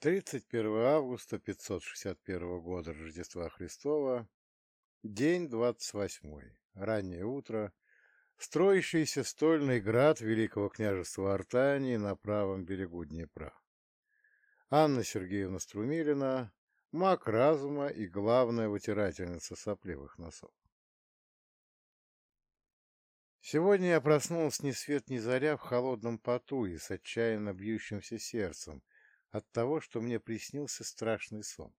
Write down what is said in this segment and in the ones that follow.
31 августа 561 года Рождества Христова, день 28, раннее утро, строящийся стольный град Великого княжества Артании на правом берегу Днепра. Анна Сергеевна Струмилина, маг разума и главная вытирательница сопливых носов. Сегодня я проснулась ни свет ни заря в холодном поту и с отчаянно бьющимся сердцем, от того, что мне приснился страшный сон.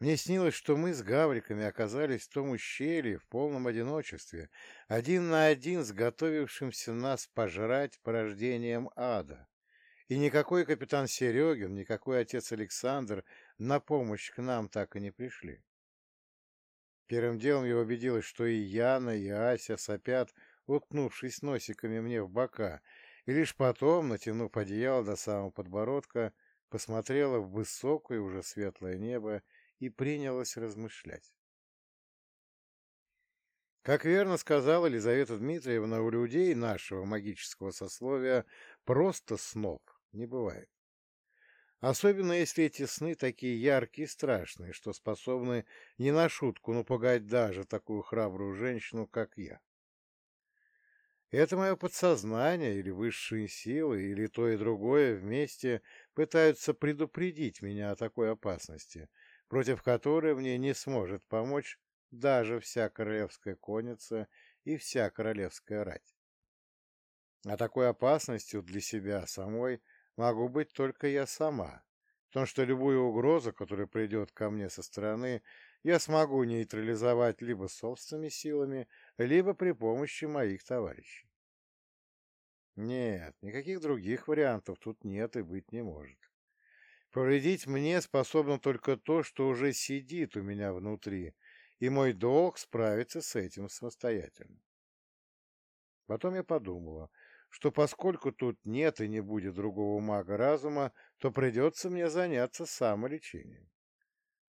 Мне снилось, что мы с гавриками оказались в том ущелье в полном одиночестве, один на один с готовившимся нас пожрать порождением ада. И никакой капитан Серегин, никакой отец Александр на помощь к нам так и не пришли. Первым делом я убедилась, что и Яна, и Ася сопят, уткнувшись носиками мне в бока, и лишь потом, натянув одеяло до самого подбородка, посмотрела в высокое уже светлое небо и принялась размышлять. Как верно сказала Елизавета Дмитриевна, у людей нашего магического сословия просто снов не бывает. Особенно если эти сны такие яркие и страшные, что способны не на шутку напугать даже такую храбрую женщину, как я. Это мое подсознание или высшие силы, или то и другое вместе пытаются предупредить меня о такой опасности, против которой мне не сможет помочь даже вся королевская конница и вся королевская рать. А такой опасностью для себя самой могу быть только я сама, потому что любую угрозу, которая придет ко мне со стороны, я смогу нейтрализовать либо собственными силами, либо при помощи моих товарищей. Нет, никаких других вариантов тут нет и быть не может. Повредить мне способно только то, что уже сидит у меня внутри, и мой долг справиться с этим самостоятельно. Потом я подумала, что поскольку тут нет и не будет другого мага разума, то придется мне заняться самолечением.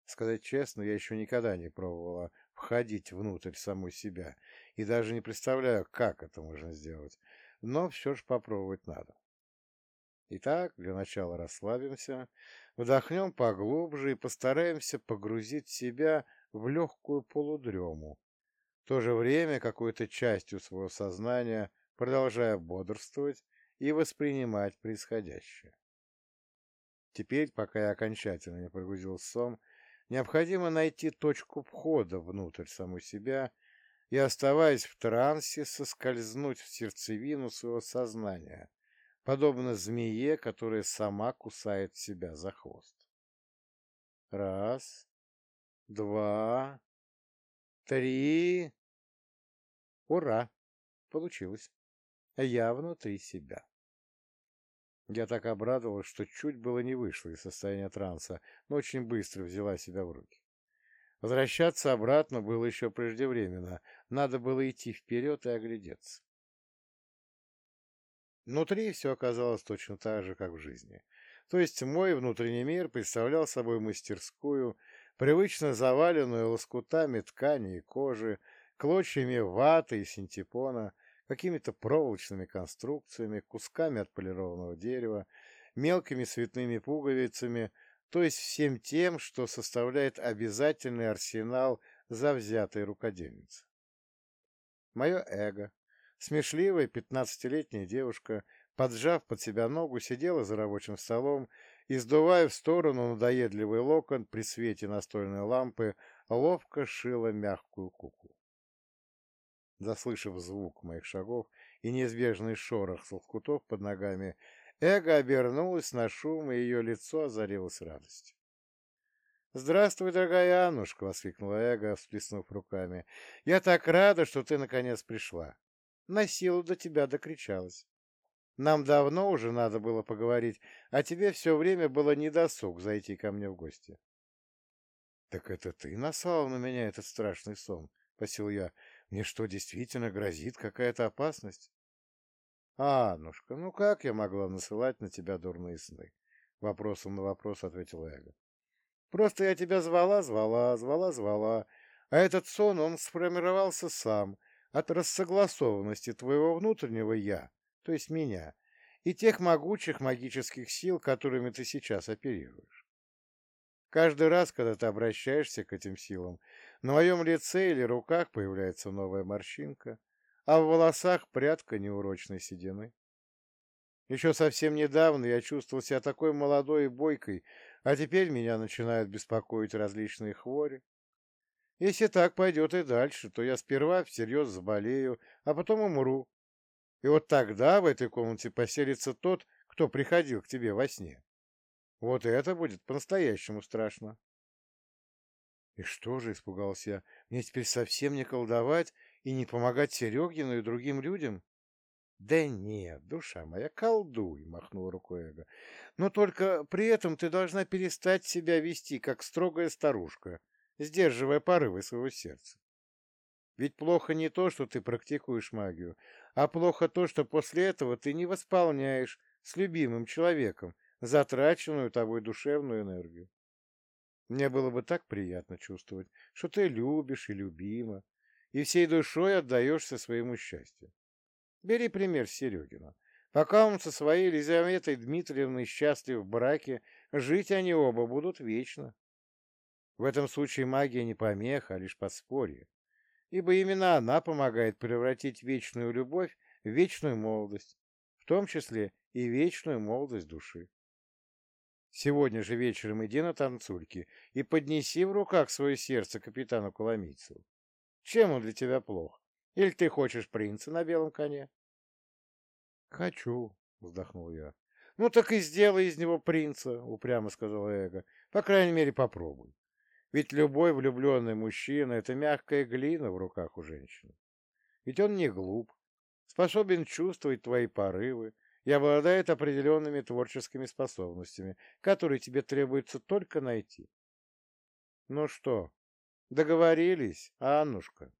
Сказать честно, я еще никогда не пробовала входить внутрь самой себя и даже не представляю, как это можно сделать, но все же попробовать надо. Итак, для начала расслабимся, вдохнем поглубже и постараемся погрузить себя в легкую полудрему, в то же время какой-то частью своего сознания продолжая бодрствовать и воспринимать происходящее. Теперь, пока я окончательно не погрузил сон, необходимо найти точку входа внутрь саму себя и, оставаясь в трансе, соскользнуть в сердцевину своего сознания, подобно змее, которая сама кусает себя за хвост. Раз, два, три. Ура! Получилось. Я внутри себя. Я так обрадовалась, что чуть было не вышла из состояния транса, но очень быстро взяла себя в руки. Возвращаться обратно было еще преждевременно, надо было идти вперед и оглядеться. Внутри все оказалось точно так же, как в жизни. То есть мой внутренний мир представлял собой мастерскую, привычно заваленную лоскутами ткани и кожи, клочьями ваты и синтепона, какими-то проволочными конструкциями, кусками отполированного дерева, мелкими цветными пуговицами, то есть всем тем, что составляет обязательный арсенал завзятой рукодельницы. Мое эго, смешливая пятнадцатилетняя девушка, поджав под себя ногу, сидела за рабочим столом и, сдувая в сторону надоедливый локон при свете настольной лампы, ловко шила мягкую куклу. Заслышав звук моих шагов и неизбежный шорох солкутов под ногами, Эго обернулась на шум, и ее лицо озарилось радостью. «Здравствуй, дорогая Аннушка!» — воскликнула Эго, всплеснув руками. «Я так рада, что ты наконец пришла. На силу до тебя докричалась. Нам давно уже надо было поговорить, а тебе все время было недосуг зайти ко мне в гости». «Так это ты наслал на меня этот страшный сон?» — посил я. Мне что, действительно грозит какая-то опасность? Аннушка, ну как я могла насылать на тебя дурные сны? Вопросом на вопрос ответила Эга. Просто я тебя звала, звала, звала, звала, а этот сон, он сформировался сам, от рассогласованности твоего внутреннего «я», то есть меня, и тех могучих магических сил, которыми ты сейчас оперируешь. Каждый раз, когда ты обращаешься к этим силам, на моем лице или руках появляется новая морщинка, а в волосах прядка неурочной седины. Еще совсем недавно я чувствовал себя такой молодой и бойкой, а теперь меня начинают беспокоить различные хвори. Если так пойдет и дальше, то я сперва всерьез заболею, а потом умру. И вот тогда в этой комнате поселится тот, кто приходил к тебе во сне. Вот это будет по-настоящему страшно. И что же, испугался я, мне теперь совсем не колдовать и не помогать Серегину и другим людям? Да нет, душа моя, колдуй, махнул рукой Эго. Но только при этом ты должна перестать себя вести, как строгая старушка, сдерживая порывы своего сердца. Ведь плохо не то, что ты практикуешь магию, а плохо то, что после этого ты не восполняешь с любимым человеком затраченную тобой душевную энергию. Мне было бы так приятно чувствовать, что ты любишь и любима, и всей душой отдаешься своему счастью. Бери пример Серегина. Пока он со своей Елизаветой Дмитриевной счастлив в браке, жить они оба будут вечно. В этом случае магия не помеха, а лишь подспорье, ибо именно она помогает превратить вечную любовь в вечную молодость, в том числе и вечную молодость души. Сегодня же вечером иди на танцульки и поднеси в руках свое сердце капитану Коломийцеву. Чем он для тебя плох? Или ты хочешь принца на белом коне? — Хочу, — вздохнул я. — Ну так и сделай из него принца, — упрямо сказал Эго. — По крайней мере, попробуй. Ведь любой влюбленный мужчина — это мягкая глина в руках у женщины. Ведь он не глуп, способен чувствовать твои порывы, и обладает определенными творческими способностями, которые тебе требуется только найти. Ну что, договорились, Аннушка?